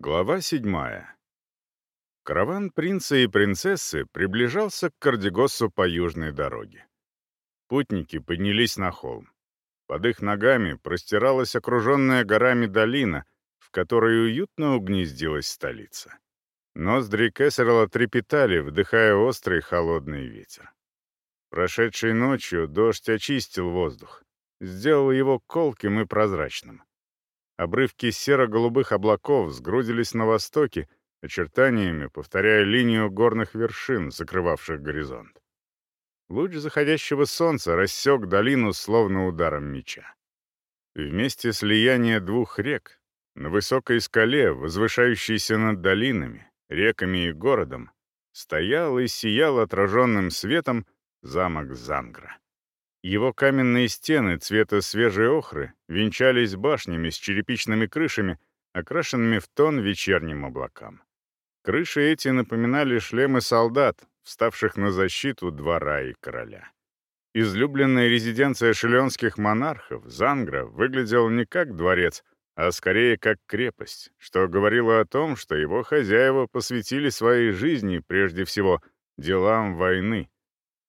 Глава седьмая. Караван принца и принцессы приближался к Кардегоссу по южной дороге. Путники поднялись на холм. Под их ногами простиралась окруженная горами долина, в которой уютно угнездилась столица. Ноздри Кессерла трепетали, вдыхая острый холодный ветер. Прошедшей ночью дождь очистил воздух, сделал его колким и прозрачным. Обрывки серо-голубых облаков сгрудились на востоке, очертаниями повторяя линию горных вершин, закрывавших горизонт. Луч заходящего солнца рассек долину словно ударом меча. Вместе слияния двух рек, на высокой скале, возвышающейся над долинами, реками и городом, стоял и сиял отраженным светом замок Зангра. Его каменные стены цвета свежей охры венчались башнями с черепичными крышами, окрашенными в тон вечерним облакам. Крыши эти напоминали шлемы солдат, вставших на защиту двора и короля. Излюбленная резиденция шеленских монархов, Зангра, выглядела не как дворец, а скорее как крепость, что говорило о том, что его хозяева посвятили своей жизни прежде всего делам войны,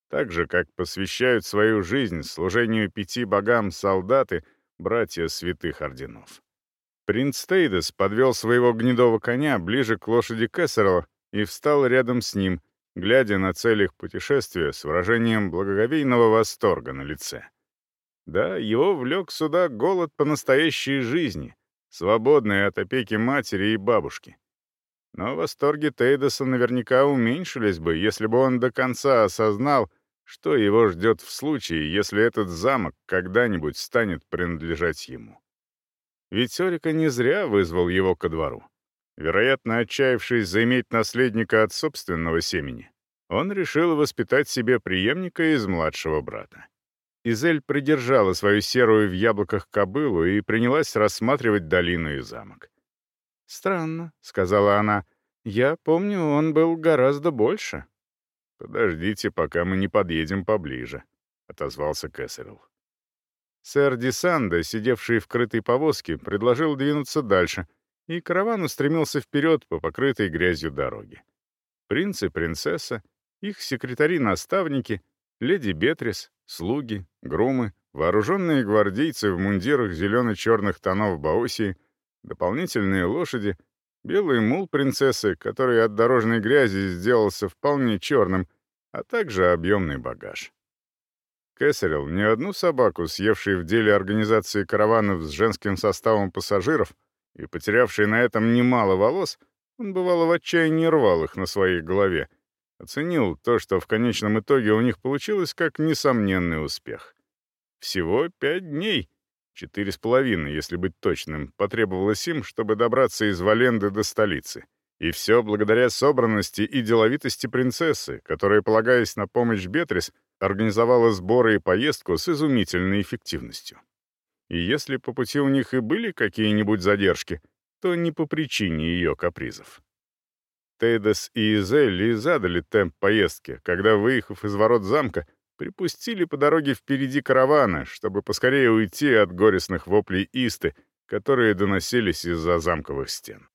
так же, как посвящают свою жизнь служению пяти богам солдаты, братья святых орденов. Принц Тейдес подвел своего гнедого коня ближе к лошади Кессерла и встал рядом с ним, глядя на цель их путешествия с выражением благоговейного восторга на лице. Да, его влек сюда голод по настоящей жизни, свободный от опеки матери и бабушки. Но восторги Тейдеса наверняка уменьшились бы, если бы он до конца осознал, что его ждет в случае, если этот замок когда-нибудь станет принадлежать ему. Ведь Сорика не зря вызвал его ко двору. Вероятно, отчаявшись заиметь наследника от собственного семени, он решил воспитать себе преемника из младшего брата. Изель придержала свою серую в яблоках кобылу и принялась рассматривать долину и замок. «Странно», — сказала она, — «я помню, он был гораздо больше». «Подождите, пока мы не подъедем поближе», — отозвался Кэссерилл. Сэр Дисанда, сидевший в крытой повозке, предложил двинуться дальше, и караван устремился вперед по покрытой грязью дороге. Принц и принцесса, их секретари-наставники, леди Бетрис, слуги, грумы, вооруженные гвардейцы в мундирах зелено-черных тонов Баосии, дополнительные лошади — белый мул принцессы, который от дорожной грязи сделался вполне черным, а также объемный багаж. Кэссерилл не одну собаку, съевший в деле организации караванов с женским составом пассажиров и потерявший на этом немало волос, он бывало в отчаянии рвал их на своей голове, оценил то, что в конечном итоге у них получилось как несомненный успех. Всего пять дней — Четыре с половиной, если быть точным, потребовалось им, чтобы добраться из Валенды до столицы. И все благодаря собранности и деловитости принцессы, которая, полагаясь на помощь Бетрис, организовала сборы и поездку с изумительной эффективностью. И если по пути у них и были какие-нибудь задержки, то не по причине ее капризов. Тейдес и Изель задали темп поездки, когда, выехав из ворот замка, припустили по дороге впереди каравана, чтобы поскорее уйти от горестных воплей Исты, которые доносились из-за замковых стен.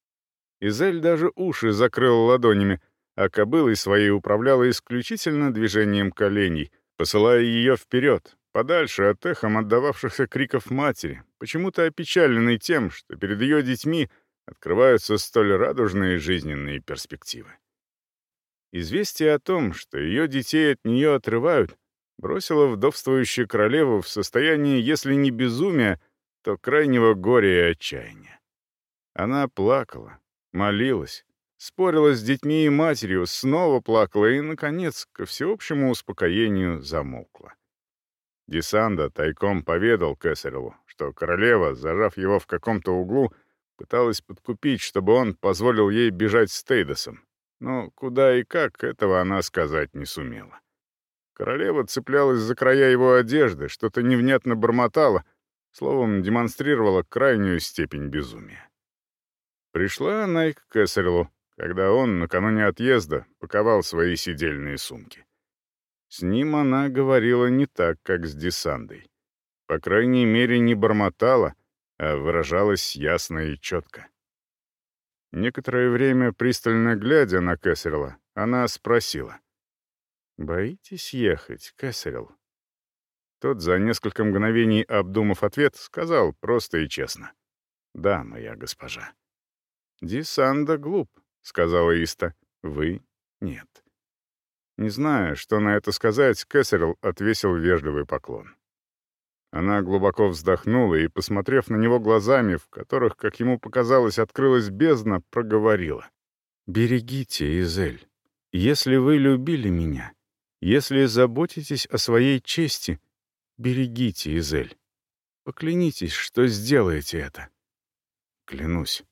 Изель даже уши закрыл ладонями, а кобылой своей управляла исключительно движением коленей, посылая ее вперед, подальше от эхом отдававшихся криков матери, почему-то опечаленной тем, что перед ее детьми открываются столь радужные жизненные перспективы. Известие о том, что ее детей от нее отрывают, бросила вдовствующую королеву в состоянии, если не безумия, то крайнего горя и отчаяния. Она плакала, молилась, спорила с детьми и матерью, снова плакала и, наконец, ко всеобщему успокоению замолкла. Десанда тайком поведал Кесареву, что королева, зажав его в каком-то углу, пыталась подкупить, чтобы он позволил ей бежать с Тейдосом. Но куда и как, этого она сказать не сумела. Королева цеплялась за края его одежды, что-то невнятно бормотала, словом, демонстрировала крайнюю степень безумия. Пришла она и к Кэссерлу, когда он, накануне отъезда, паковал свои сидельные сумки. С ним она говорила не так, как с Десандой. По крайней мере, не бормотала, а выражалась ясно и четко. Некоторое время, пристально глядя на Кэссерилла, она спросила. «Боитесь ехать, Кэссерилл?» Тот, за несколько мгновений обдумав ответ, сказал просто и честно. «Да, моя госпожа». «Дисанда глуп», — сказала Иста. «Вы — нет». Не зная, что на это сказать, Кэссерилл отвесил вежливый поклон. Она глубоко вздохнула и, посмотрев на него глазами, в которых, как ему показалось, открылась бездна, проговорила. «Берегите, Изель. Если вы любили меня, если заботитесь о своей чести, берегите, Изель. Поклянитесь, что сделаете это». «Клянусь».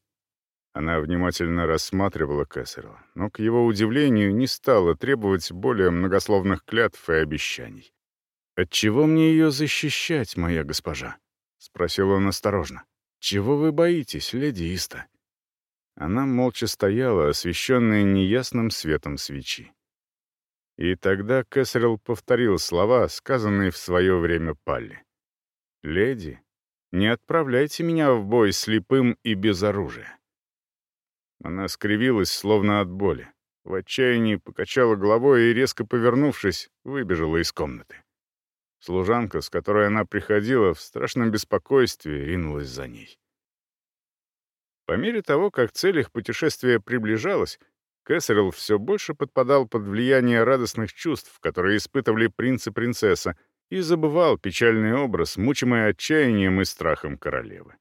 Она внимательно рассматривала Кэссерла, но, к его удивлению, не стала требовать более многословных клятв и обещаний. «Отчего мне ее защищать, моя госпожа?» — спросил он осторожно. «Чего вы боитесь, леди Иста?» Она молча стояла, освещенная неясным светом свечи. И тогда Кэссерилл повторил слова, сказанные в свое время Палли. «Леди, не отправляйте меня в бой слепым и без оружия». Она скривилась, словно от боли. В отчаянии покачала головой и, резко повернувшись, выбежала из комнаты. Служанка, с которой она приходила, в страшном беспокойстве ринулась за ней. По мере того, как цель их путешествия приближалась, Кэссерилл все больше подпадал под влияние радостных чувств, которые испытывали принц и принцесса, и забывал печальный образ, мучимый отчаянием и страхом королевы.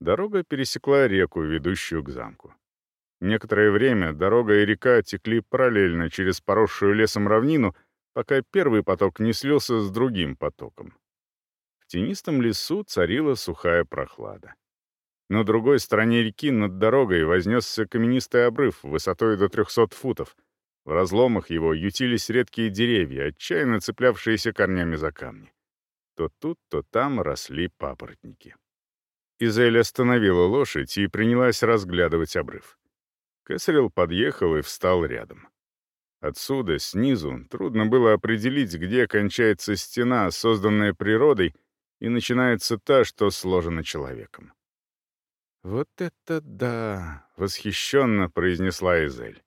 Дорога пересекла реку, ведущую к замку. Некоторое время дорога и река текли параллельно через поросшую лесом равнину — пока первый поток не слился с другим потоком. В тенистом лесу царила сухая прохлада. На другой стороне реки над дорогой вознесся каменистый обрыв высотой до 300 футов. В разломах его ютились редкие деревья, отчаянно цеплявшиеся корнями за камни. То тут, то там росли папоротники. Изель остановила лошадь и принялась разглядывать обрыв. Кесарел подъехал и встал рядом. Отсюда, снизу, трудно было определить, где кончается стена, созданная природой, и начинается та, что сложена человеком. «Вот это да!» — восхищенно произнесла Изель.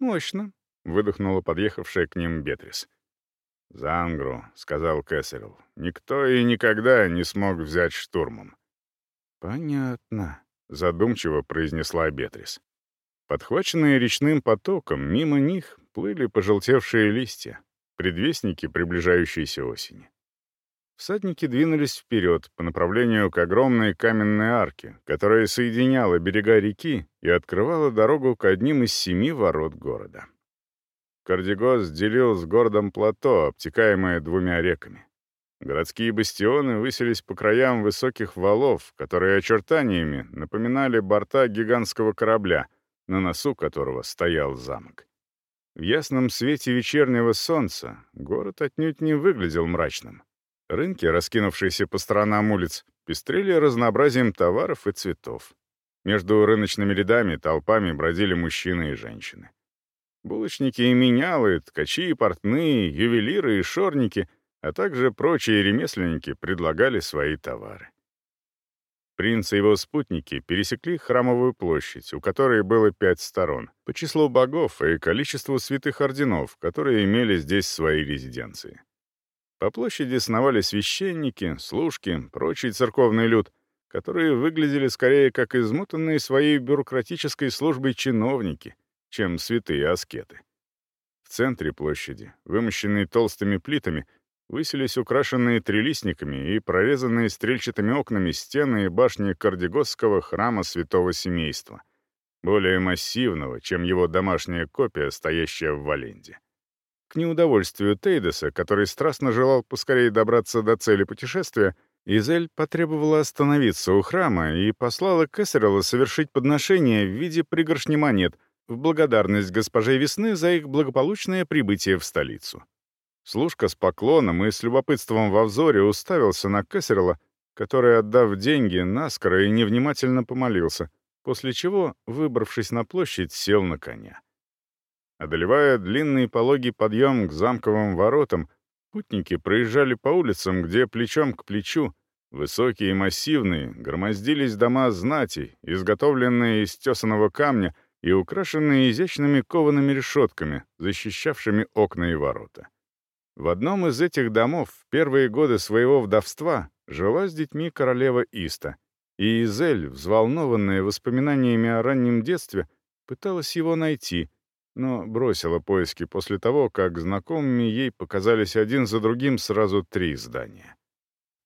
«Мощно!» — выдохнула подъехавшая к ним Бетрис. «Зангру», — сказал Кэссерилл, — «никто и никогда не смог взять штурмом». «Понятно», — задумчиво произнесла Бетрис. Подхваченные речным потоком, мимо них плыли пожелтевшие листья, предвестники приближающейся осени. Всадники двинулись вперед по направлению к огромной каменной арке, которая соединяла берега реки и открывала дорогу к одним из семи ворот города. Кардигос делил с городом плато, обтекаемое двумя реками. Городские бастионы высились по краям высоких валов, которые очертаниями напоминали борта гигантского корабля, на носу которого стоял замок. В ясном свете вечернего солнца город отнюдь не выглядел мрачным. Рынки, раскинувшиеся по сторонам улиц, пестрели разнообразием товаров и цветов. Между рыночными рядами толпами бродили мужчины и женщины. Булочники и менялы, ткачи и портные, ювелиры и шорники, а также прочие ремесленники предлагали свои товары. Принц и его спутники пересекли храмовую площадь, у которой было пять сторон, по числу богов и количеству святых орденов, которые имели здесь свои резиденции. По площади сновали священники, служки, прочий церковный люд, которые выглядели скорее как измотанные своей бюрократической службой чиновники, чем святые аскеты. В центре площади, вымощенной толстыми плитами, высились украшенные трелистниками и прорезанные стрельчатыми окнами стены и башни Кардегосского храма святого семейства, более массивного, чем его домашняя копия, стоящая в Валенде. К неудовольствию Тейдеса, который страстно желал поскорее добраться до цели путешествия, Изель потребовала остановиться у храма и послала Кессерела совершить подношение в виде пригоршни монет в благодарность госпоже Весны за их благополучное прибытие в столицу. Служка с поклоном и с любопытством во взоре уставился на Кессерла, который, отдав деньги, наскоро и невнимательно помолился, после чего, выбравшись на площадь, сел на коня. Одолевая длинный пологий подъем к замковым воротам, путники проезжали по улицам, где плечом к плечу, Высокие и массивные громоздились дома знати, изготовленные из тесаного камня и украшенные изящными коваными решетками, защищавшими окна и ворота. В одном из этих домов в первые годы своего вдовства жила с детьми королева Иста, и Изель, взволнованная воспоминаниями о раннем детстве, пыталась его найти, но бросила поиски после того, как знакомыми ей показались один за другим сразу три здания.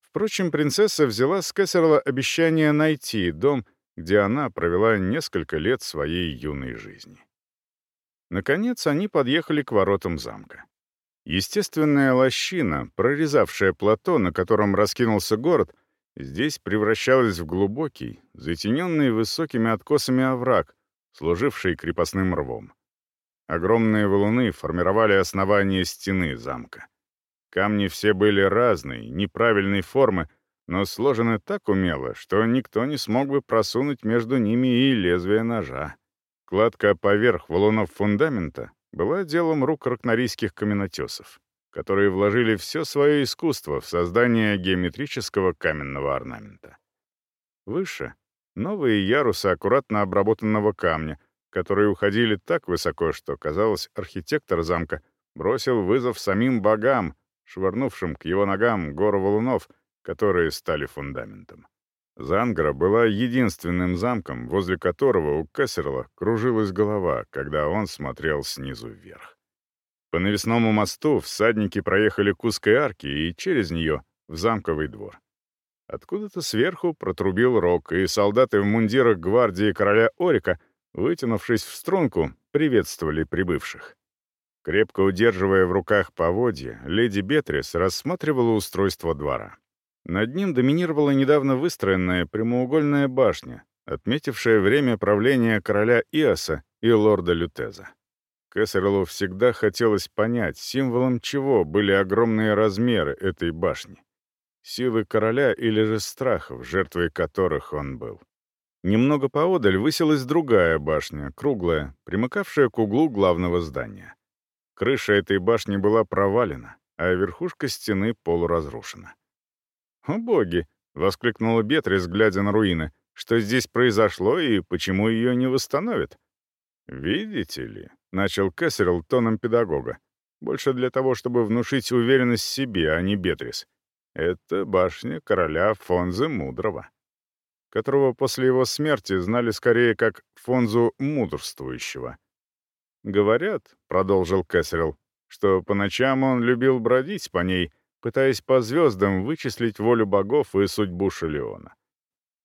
Впрочем, принцесса взяла с Кессерла обещание найти дом, где она провела несколько лет своей юной жизни. Наконец они подъехали к воротам замка. Естественная лощина, прорезавшая плато, на котором раскинулся город, здесь превращалась в глубокий, затененный высокими откосами овраг, служивший крепостным рвом. Огромные валуны формировали основание стены замка. Камни все были разные, неправильной формы, но сложены так умело, что никто не смог бы просунуть между ними и лезвие ножа. Кладка поверх валунов фундамента была делом рук ракнорийских каменотесов, которые вложили все свое искусство в создание геометрического каменного орнамента. Выше — новые ярусы аккуратно обработанного камня, которые уходили так высоко, что, казалось, архитектор замка бросил вызов самим богам, швырнувшим к его ногам гору валунов, которые стали фундаментом. Зангара была единственным замком, возле которого у Кессерла кружилась голова, когда он смотрел снизу вверх. По навесному мосту всадники проехали к узкой арке и через нее в замковый двор. Откуда-то сверху протрубил рог, и солдаты в мундирах гвардии короля Орика, вытянувшись в струнку, приветствовали прибывших. Крепко удерживая в руках поводья, леди Бетрис рассматривала устройство двора. Над ним доминировала недавно выстроенная прямоугольная башня, отметившая время правления короля Иоса и лорда Лютеза. Кессерлу всегда хотелось понять, символом чего были огромные размеры этой башни. Силы короля или же страхов, жертвой которых он был. Немного поодаль высилась другая башня, круглая, примыкавшая к углу главного здания. Крыша этой башни была провалена, а верхушка стены полуразрушена. «О боги!» — воскликнула Бетрис, глядя на руины. «Что здесь произошло и почему ее не восстановят?» «Видите ли», — начал Кессерл тоном педагога, больше для того, чтобы внушить уверенность себе, а не Бетрис. «Это башня короля Фонзы Мудрого» которого после его смерти знали скорее как Фонзу Мудрствующего. «Говорят», — продолжил Кэссерилл, «что по ночам он любил бродить по ней, пытаясь по звездам вычислить волю богов и судьбу Шелеона.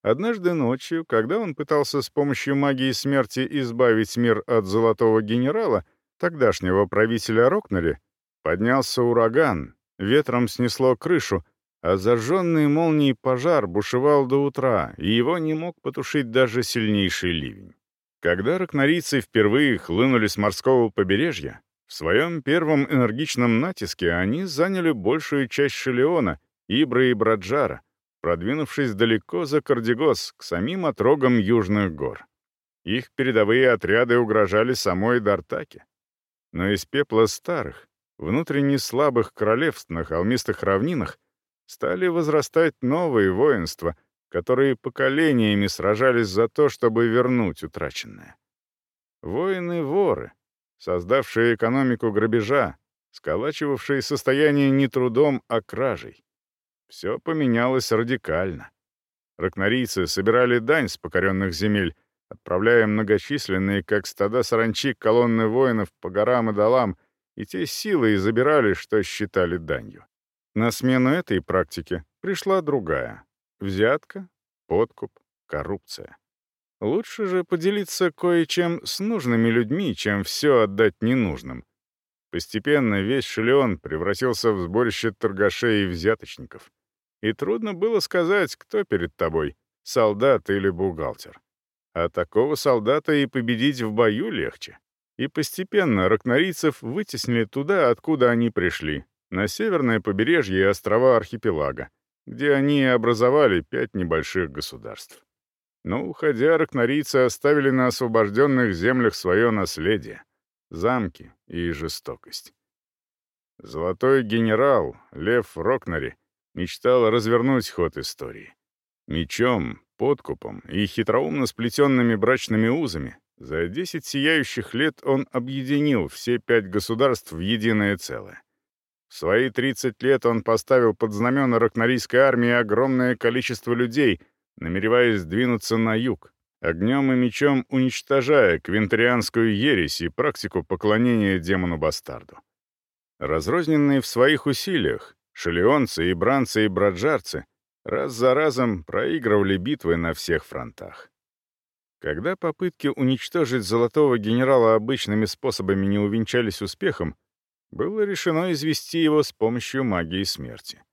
Однажды ночью, когда он пытался с помощью магии смерти избавить мир от Золотого Генерала, тогдашнего правителя Рокнери, поднялся ураган, ветром снесло крышу, а зажженный молнией пожар бушевал до утра, и его не мог потушить даже сильнейший ливень. Когда ракнорийцы впервые хлынули с морского побережья, в своем первом энергичном натиске они заняли большую часть Шелеона, Ибры и Браджара, продвинувшись далеко за Кардигос, к самим отрогам южных гор. Их передовые отряды угрожали самой Дартаке. Но из пепла старых, внутренне слабых королевств на холмистых равнинах стали возрастать новые воинства, которые поколениями сражались за то, чтобы вернуть утраченное. Воины-воры, создавшие экономику грабежа, сколачивавшие состояние не трудом, а кражей. Все поменялось радикально. Ракнорийцы собирали дань с покоренных земель, отправляя многочисленные, как стада саранчи, колонны воинов по горам и долам, и те силы забирали, что считали данью. На смену этой практике пришла другая — взятка, подкуп, коррупция. Лучше же поделиться кое-чем с нужными людьми, чем все отдать ненужным. Постепенно весь Шелеон превратился в сборище торгашей и взяточников. И трудно было сказать, кто перед тобой — солдат или бухгалтер. А такого солдата и победить в бою легче. И постепенно ракнорийцев вытеснили туда, откуда они пришли, на северное побережье и острова архипелага, где они образовали пять небольших государств. Но, уходя, ракнорийцы оставили на освобожденных землях свое наследие — замки и жестокость. Золотой генерал, Лев Рокнари, мечтал развернуть ход истории. Мечом, подкупом и хитроумно сплетенными брачными узами за десять сияющих лет он объединил все пять государств в единое целое. Свои 30 лет он поставил под знамена ракнорийской армии огромное количество людей, намереваясь двинуться на юг, огнем и мечом уничтожая квинтарианскую ересь и практику поклонения демону-бастарду. Разрозненные в своих усилиях, шелеонцы и бранцы и браджарцы раз за разом проигрывали битвы на всех фронтах. Когда попытки уничтожить золотого генерала обычными способами не увенчались успехом, было решено извести его с помощью магии смерти.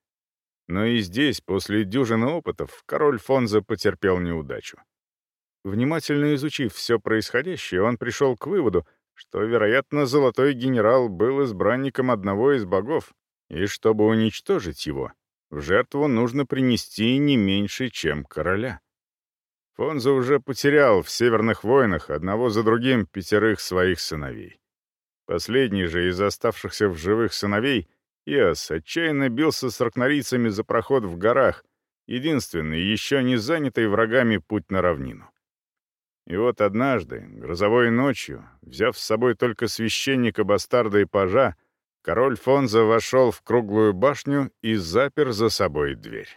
Но и здесь, после дюжины опытов, король Фонза потерпел неудачу. Внимательно изучив все происходящее, он пришел к выводу, что, вероятно, золотой генерал был избранником одного из богов, и чтобы уничтожить его, в жертву нужно принести не меньше, чем короля. Фонза уже потерял в Северных войнах одного за другим пятерых своих сыновей. Последний же из оставшихся в живых сыновей, Иос, отчаянно бился с ракнорийцами за проход в горах, единственный, еще не занятый врагами путь на равнину. И вот однажды, грозовой ночью, взяв с собой только священника Бастарда и пажа, король Фонза вошел в круглую башню и запер за собой дверь.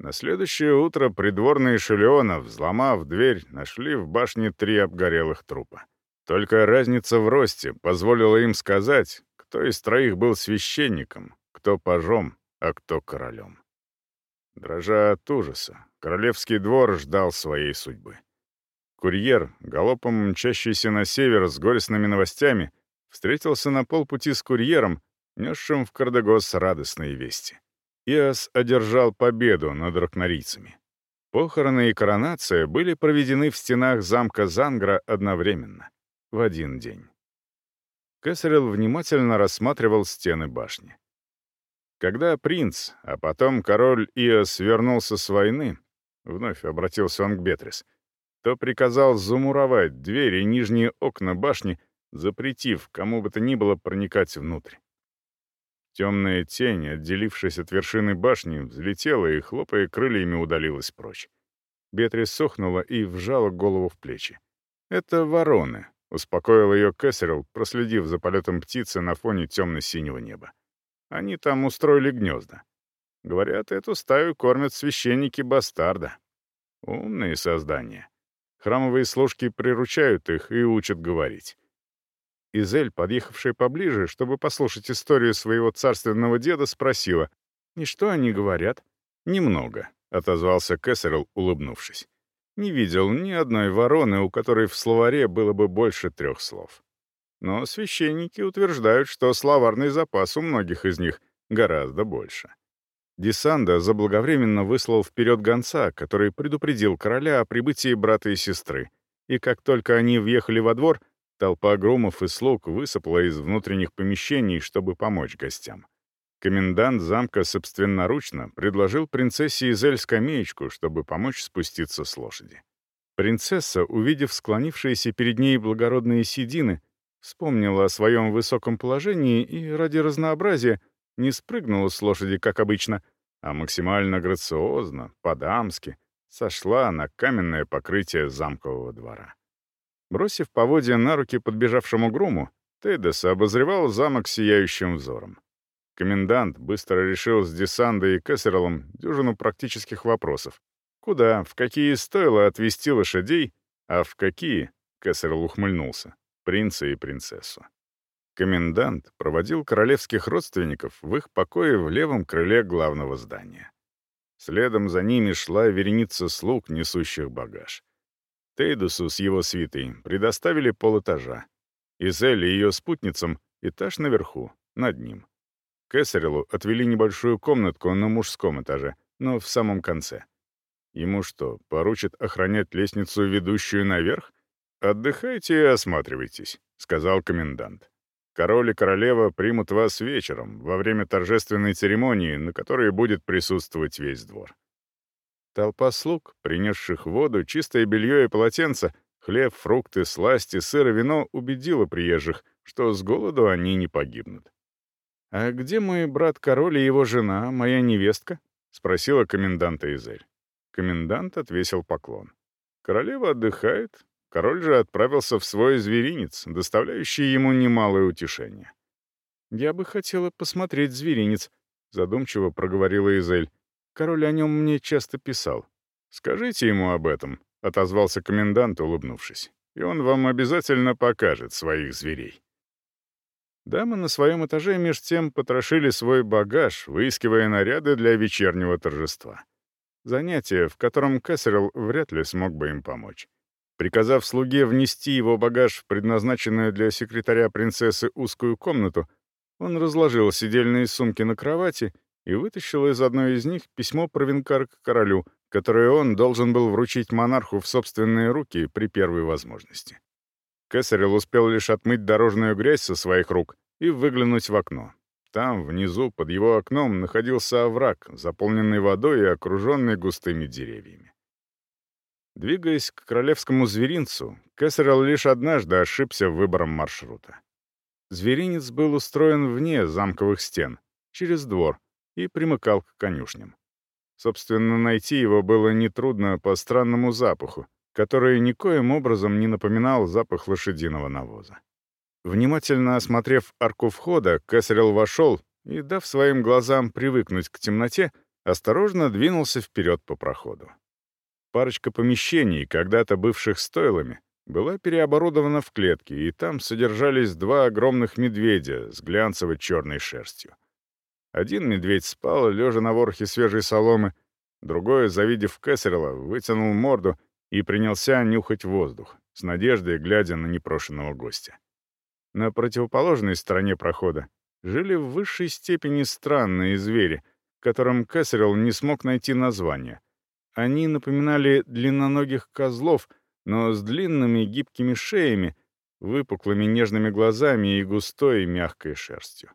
На следующее утро придворные Шелеона, взломав дверь, нашли в башне три обгорелых трупа. Только разница в росте позволила им сказать, кто из троих был священником, кто пажом, а кто королем. Дрожа от ужаса, королевский двор ждал своей судьбы. Курьер, галопом мчащийся на север с горестными новостями, встретился на полпути с курьером, несшим в Кардегос радостные вести. Иос одержал победу над ракнорийцами. Похороны и коронация были проведены в стенах замка Зангра одновременно в один день. Кесарел внимательно рассматривал стены башни. Когда принц, а потом король Иос вернулся с войны, вновь обратился он к Бетрис, то приказал замуровать двери и нижние окна башни, запретив кому бы то ни было проникать внутрь. Темная тень, отделившись от вершины башни, взлетела и, хлопая крыльями, удалилась прочь. Бетрис сохнула и вжала голову в плечи. Это вороны, Успокоил ее Кэссерилл, проследив за полетом птицы на фоне темно-синего неба. Они там устроили гнезда. Говорят, эту стаю кормят священники бастарда. Умные создания. Храмовые служки приручают их и учат говорить. Изель, подъехавшая поближе, чтобы послушать историю своего царственного деда, спросила, «И что они говорят?» «Немного», — отозвался Кэссерилл, улыбнувшись. Не видел ни одной вороны, у которой в словаре было бы больше трех слов. Но священники утверждают, что словарный запас у многих из них гораздо больше. Десанда заблаговременно выслал вперед гонца, который предупредил короля о прибытии брата и сестры, и как только они въехали во двор, толпа грумов и слуг высыпала из внутренних помещений, чтобы помочь гостям. Комендант замка собственноручно предложил принцессе Изель скамеечку, чтобы помочь спуститься с лошади. Принцесса, увидев склонившиеся перед ней благородные седины, вспомнила о своем высоком положении и, ради разнообразия, не спрыгнула с лошади, как обычно, а максимально грациозно, по-дамски, сошла на каменное покрытие замкового двора. Бросив поводья на руки подбежавшему груму, Тейдес обозревал замок сияющим взором. Комендант быстро решил с Десандой и Кессерлом дюжину практических вопросов. Куда, в какие стойла отвезти лошадей, а в какие, Кессерл ухмыльнулся, принца и принцессу. Комендант проводил королевских родственников в их покое в левом крыле главного здания. Следом за ними шла вереница слуг, несущих багаж. Тейдусу с его свитой предоставили полэтажа. Изель и ее спутницам — этаж наверху, над ним. Кэссерилу отвели небольшую комнатку на мужском этаже, но в самом конце. Ему что, поручат охранять лестницу, ведущую наверх? «Отдыхайте и осматривайтесь», — сказал комендант. «Король и королева примут вас вечером, во время торжественной церемонии, на которой будет присутствовать весь двор». Толпа слуг, принесших воду, чистое белье и полотенце, хлеб, фрукты, сласти, сыр и вино убедила приезжих, что с голоду они не погибнут. «А где мой брат-король и его жена, моя невестка?» — спросила коменданта Изель. Комендант отвесил поклон. Королева отдыхает, король же отправился в свой зверинец, доставляющий ему немалое утешение. «Я бы хотела посмотреть зверинец», — задумчиво проговорила Изель. «Король о нем мне часто писал». «Скажите ему об этом», — отозвался комендант, улыбнувшись. «И он вам обязательно покажет своих зверей». Дамы на своем этаже меж тем потрошили свой багаж, выискивая наряды для вечернего торжества. Занятие, в котором Кэссерилл вряд ли смог бы им помочь. Приказав слуге внести его багаж в предназначенную для секретаря принцессы узкую комнату, он разложил сидельные сумки на кровати и вытащил из одной из них письмо провинкар к королю, которое он должен был вручить монарху в собственные руки при первой возможности. Кесарел успел лишь отмыть дорожную грязь со своих рук и выглянуть в окно. Там, внизу, под его окном, находился овраг, заполненный водой и окруженный густыми деревьями. Двигаясь к королевскому зверинцу, Кесарел лишь однажды ошибся выбором маршрута. Зверинец был устроен вне замковых стен, через двор, и примыкал к конюшням. Собственно, найти его было нетрудно по странному запаху, который никоим образом не напоминал запах лошадиного навоза. Внимательно осмотрев арку входа, Кэссерилл вошел и, дав своим глазам привыкнуть к темноте, осторожно двинулся вперед по проходу. Парочка помещений, когда-то бывших стойлами, была переоборудована в клетки, и там содержались два огромных медведя с глянцевой черной шерстью. Один медведь спал, лежа на ворохе свежей соломы, другой, завидев Кэссерилла, вытянул морду и принялся нюхать воздух, с надеждой глядя на непрошенного гостя. На противоположной стороне прохода жили в высшей степени странные звери, которым Кэссерилл не смог найти названия. Они напоминали длинноногих козлов, но с длинными гибкими шеями, выпуклыми нежными глазами и густой мягкой шерстью.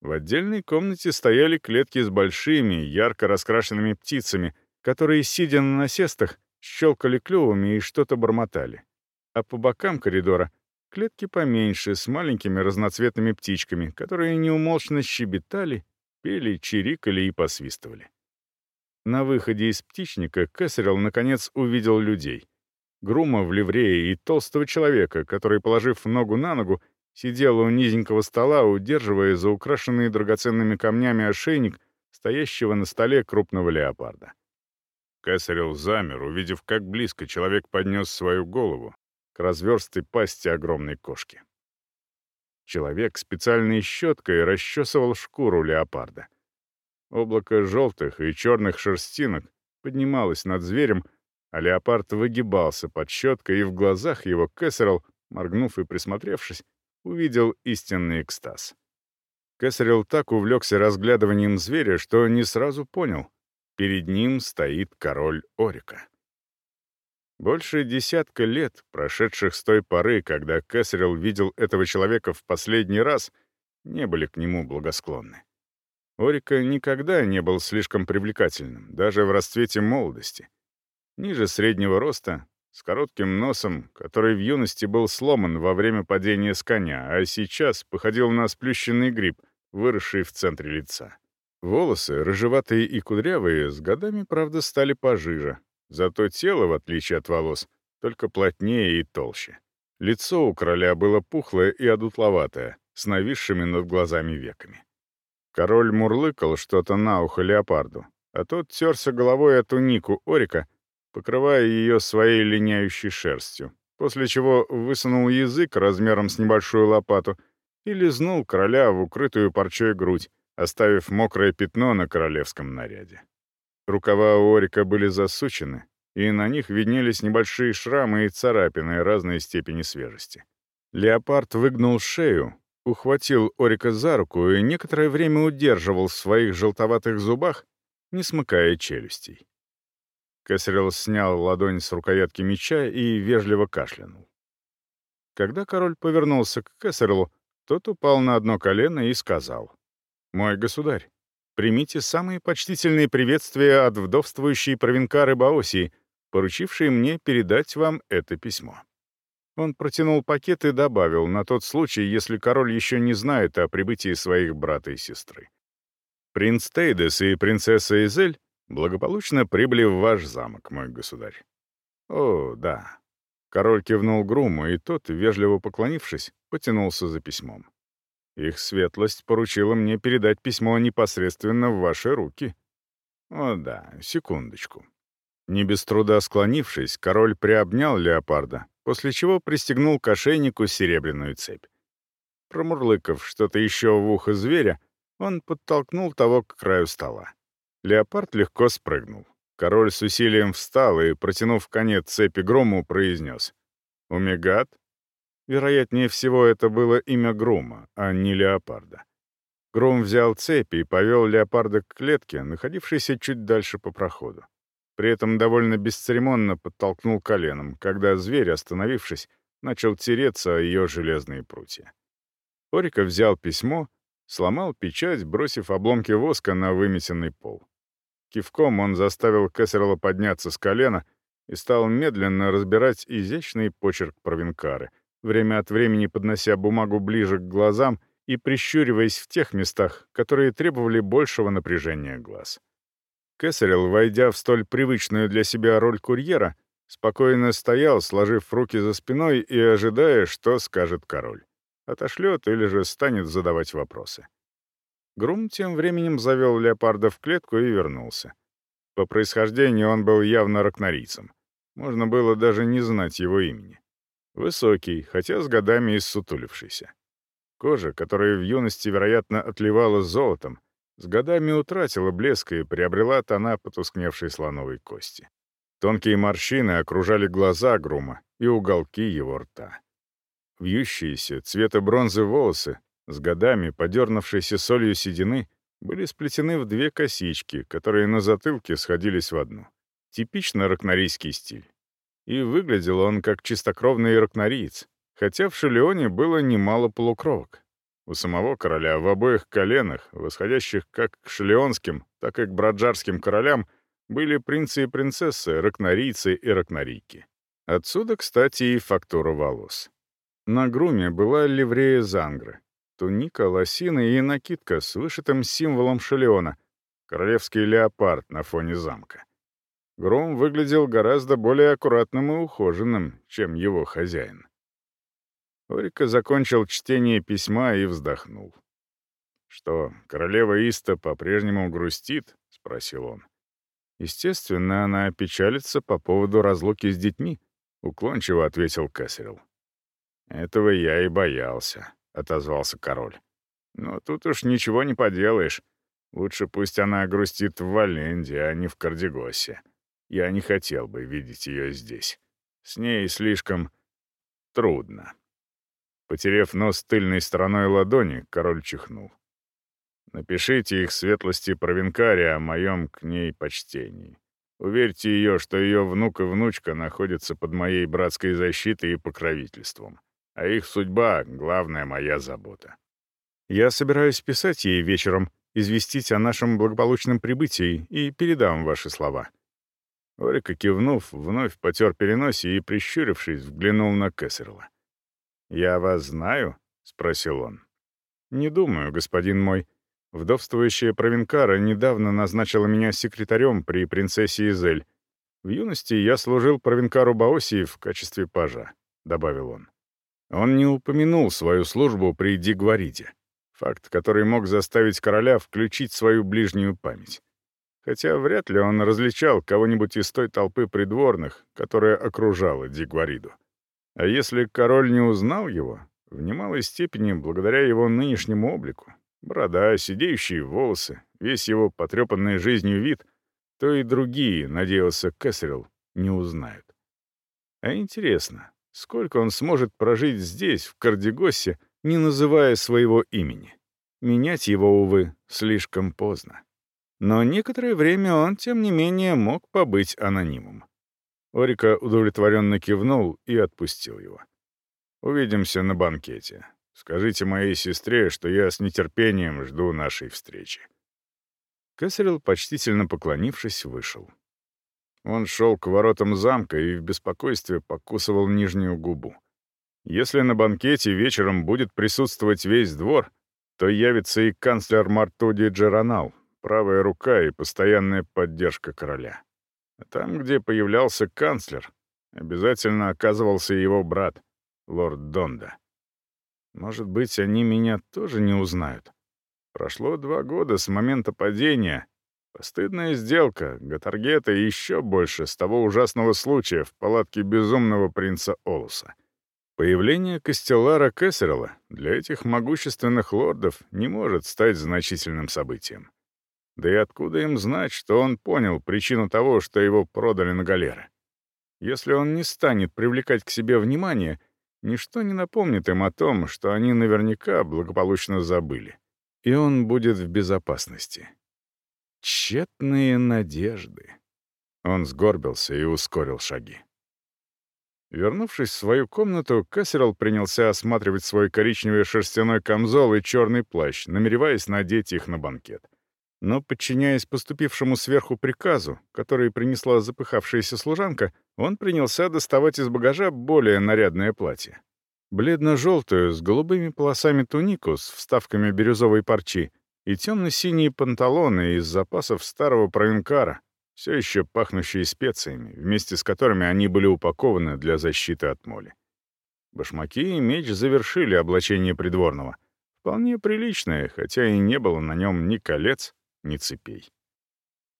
В отдельной комнате стояли клетки с большими, ярко раскрашенными птицами, которые, сидя на насестах, щелкали клювами и что-то бормотали. А по бокам коридора Клетки поменьше, с маленькими разноцветными птичками, которые неумолчно щебетали, пели, чирикали и посвистывали. На выходе из птичника Кэссерилл наконец увидел людей. Грума в ливрее и толстого человека, который, положив ногу на ногу, сидел у низенького стола, удерживая за украшенный драгоценными камнями ошейник стоящего на столе крупного леопарда. Кэссерилл замер, увидев, как близко человек поднес свою голову, к разверстой пасти огромной кошки. Человек специальной щеткой расчесывал шкуру леопарда. Облако желтых и черных шерстинок поднималось над зверем, а леопард выгибался под щеткой, и в глазах его Кэссерилл, моргнув и присмотревшись, увидел истинный экстаз. Кэссерилл так увлекся разглядыванием зверя, что не сразу понял — перед ним стоит король Орика. Больше десятка лет, прошедших с той поры, когда Кэссерилл видел этого человека в последний раз, не были к нему благосклонны. Орика никогда не был слишком привлекательным, даже в расцвете молодости. Ниже среднего роста, с коротким носом, который в юности был сломан во время падения с коня, а сейчас походил на сплющенный гриб, выросший в центре лица. Волосы, рыжеватые и кудрявые, с годами, правда, стали пожиже, Зато тело, в отличие от волос, только плотнее и толще. Лицо у короля было пухлое и одутловатое, с нависшими над глазами веками. Король мурлыкал что-то на ухо леопарду, а тот терся головой о тунику Орика, покрывая ее своей линяющей шерстью, после чего высунул язык размером с небольшую лопату и лизнул короля в укрытую парчой грудь, оставив мокрое пятно на королевском наряде. Рукава у Орика были засучены, и на них виднелись небольшие шрамы и царапины разной степени свежести. Леопард выгнул шею, ухватил Орика за руку и некоторое время удерживал в своих желтоватых зубах, не смыкая челюстей. Кэссерилл снял ладонь с рукоятки меча и вежливо кашлянул. Когда король повернулся к Кэссерлу, тот упал на одно колено и сказал, «Мой государь, примите самые почтительные приветствия от вдовствующей провинкары Баосии, поручившей мне передать вам это письмо». Он протянул пакет и добавил, на тот случай, если король еще не знает о прибытии своих брата и сестры. «Принц Тейдес и принцесса Изель благополучно прибыли в ваш замок, мой государь». «О, да». Король кивнул Груму, и тот, вежливо поклонившись, потянулся за письмом. «Их светлость поручила мне передать письмо непосредственно в ваши руки». «О, да, секундочку». Не без труда склонившись, король приобнял леопарда, после чего пристегнул к ошейнику серебряную цепь. Промурлыкав что-то еще в ухо зверя, он подтолкнул того к краю стола. Леопард легко спрыгнул. Король с усилием встал и, протянув конец цепи грому, произнес. «Умегат?» Вероятнее всего, это было имя Грума, а не Леопарда. Грум взял цепи и повел Леопарда к клетке, находившейся чуть дальше по проходу. При этом довольно бесцеремонно подтолкнул коленом, когда зверь, остановившись, начал тереться о ее железные прутья. Орика взял письмо, сломал печать, бросив обломки воска на выметенный пол. Кивком он заставил Кессерла подняться с колена и стал медленно разбирать изящный почерк провинкары, время от времени поднося бумагу ближе к глазам и прищуриваясь в тех местах, которые требовали большего напряжения глаз. Кесарел, войдя в столь привычную для себя роль курьера, спокойно стоял, сложив руки за спиной и ожидая, что скажет король. Отошлет или же станет задавать вопросы. Грум тем временем завел леопарда в клетку и вернулся. По происхождению он был явно ракнорийцем. Можно было даже не знать его имени. Высокий, хотя с годами иссутулившийся. Кожа, которая в юности, вероятно, отливала золотом, с годами утратила блеск и приобрела тона потускневшей слоновой кости. Тонкие морщины окружали глаза Грума и уголки его рта. Вьющиеся, цвета бронзы волосы, с годами подернувшиеся солью седины, были сплетены в две косички, которые на затылке сходились в одну. Типично ракнорийский стиль. И выглядел он как чистокровный ракнориец, хотя в Шелеоне было немало полукровок. У самого короля в обоих коленах, восходящих как к шлеонским, так и к браджарским королям, были принцы и принцессы, ракнорийцы и ракнорийки. Отсюда, кстати, и фактура волос. На груме была ливрея Зангры, туника, лосина и накидка с вышитым символом Шелеона, королевский леопард на фоне замка. Грум выглядел гораздо более аккуратным и ухоженным, чем его хозяин. Орика закончил чтение письма и вздохнул. «Что, королева Иста по-прежнему грустит?» — спросил он. «Естественно, она печалится по поводу разлуки с детьми», — уклончиво ответил Кэссерилл. «Этого я и боялся», — отозвался король. «Но тут уж ничего не поделаешь. Лучше пусть она грустит в Валенде, а не в Кардегосе. Я не хотел бы видеть ее здесь. С ней слишком трудно». Потерев нос тыльной стороной ладони, король чихнул. «Напишите их светлости провинкария о моем к ней почтении. Уверьте ее, что ее внук и внучка находятся под моей братской защитой и покровительством, а их судьба — главная моя забота. Я собираюсь писать ей вечером, известить о нашем благополучном прибытии и передам ваши слова». Орика, кивнув, вновь потер переносе и, прищурившись, взглянул на Кессерла. «Я вас знаю?» — спросил он. «Не думаю, господин мой. Вдовствующая Провинкара недавно назначила меня секретарем при принцессе Изель. В юности я служил Провинкару Баосии в качестве пажа», — добавил он. Он не упомянул свою службу при Дигвариде, факт, который мог заставить короля включить свою ближнюю память. Хотя вряд ли он различал кого-нибудь из той толпы придворных, которая окружала Дигвариду. А если король не узнал его, в немалой степени благодаря его нынешнему облику, борода, сидеющие волосы, весь его потрепанный жизнью вид, то и другие, надеялся Кэссерилл, не узнают. А интересно, сколько он сможет прожить здесь, в Кардегосе, не называя своего имени? Менять его, увы, слишком поздно. Но некоторое время он, тем не менее, мог побыть анонимом. Орика удовлетворенно кивнул и отпустил его. «Увидимся на банкете. Скажите моей сестре, что я с нетерпением жду нашей встречи». Кесарел, почтительно поклонившись, вышел. Он шел к воротам замка и в беспокойстве покусывал нижнюю губу. Если на банкете вечером будет присутствовать весь двор, то явится и канцлер Мартуди Джеронал, правая рука и постоянная поддержка короля. А там, где появлялся канцлер, обязательно оказывался его брат, лорд Донда. Может быть, они меня тоже не узнают. Прошло два года с момента падения. Постыдная сделка, Гатаргета и еще больше с того ужасного случая в палатке безумного принца Олуса. Появление Костеллара Кессерла для этих могущественных лордов не может стать значительным событием. Да и откуда им знать, что он понял причину того, что его продали на галеры? Если он не станет привлекать к себе внимание, ничто не напомнит им о том, что они наверняка благополучно забыли. И он будет в безопасности. Тщетные надежды. Он сгорбился и ускорил шаги. Вернувшись в свою комнату, Кассерл принялся осматривать свой коричневый шерстяной камзол и черный плащ, намереваясь надеть их на банкет. Но, подчиняясь поступившему сверху приказу, который принесла запыхавшаяся служанка, он принялся доставать из багажа более нарядное платье. Бледно-желтую, с голубыми полосами тунику с вставками бирюзовой парчи и темно-синие панталоны из запасов старого провинкара, все еще пахнущие специями, вместе с которыми они были упакованы для защиты от моли. Башмаки и меч завершили облачение придворного. Вполне приличное, хотя и не было на нем ни колец, ни цепей.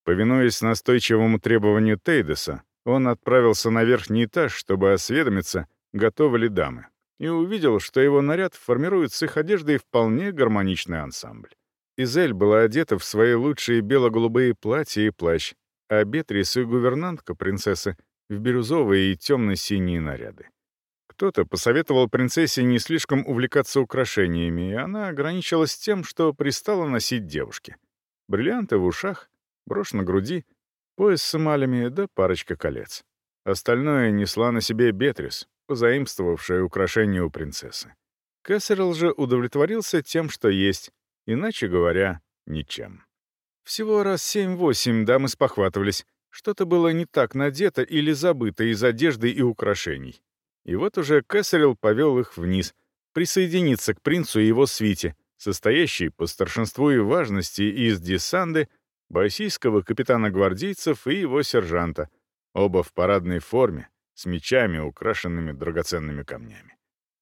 Повинуясь настойчивому требованию Тейдеса, он отправился на верхний этаж, чтобы осведомиться, готовы ли дамы, и увидел, что его наряд формирует с их одеждой вполне гармоничный ансамбль. Изель была одета в свои лучшие бело-голубые платья и плащ, а Бетрис и гувернантка принцессы в бирюзовые и темно-синие наряды. Кто-то посоветовал принцессе не слишком увлекаться украшениями, и она ограничилась тем, что пристала носить девушке — Бриллианты в ушах, брошь на груди, пояс с эмалями да парочка колец. Остальное несла на себе Бетрис, позаимствовавшая украшение у принцессы. Кессерл же удовлетворился тем, что есть, иначе говоря, ничем. Всего раз семь-восемь дамы спохватывались. Что-то было не так надето или забыто из одежды и украшений. И вот уже Кессерл повел их вниз, присоединиться к принцу и его свите, состоящий по старшинству и важности из десанды, боссийского капитана гвардейцев и его сержанта, оба в парадной форме, с мечами, украшенными драгоценными камнями.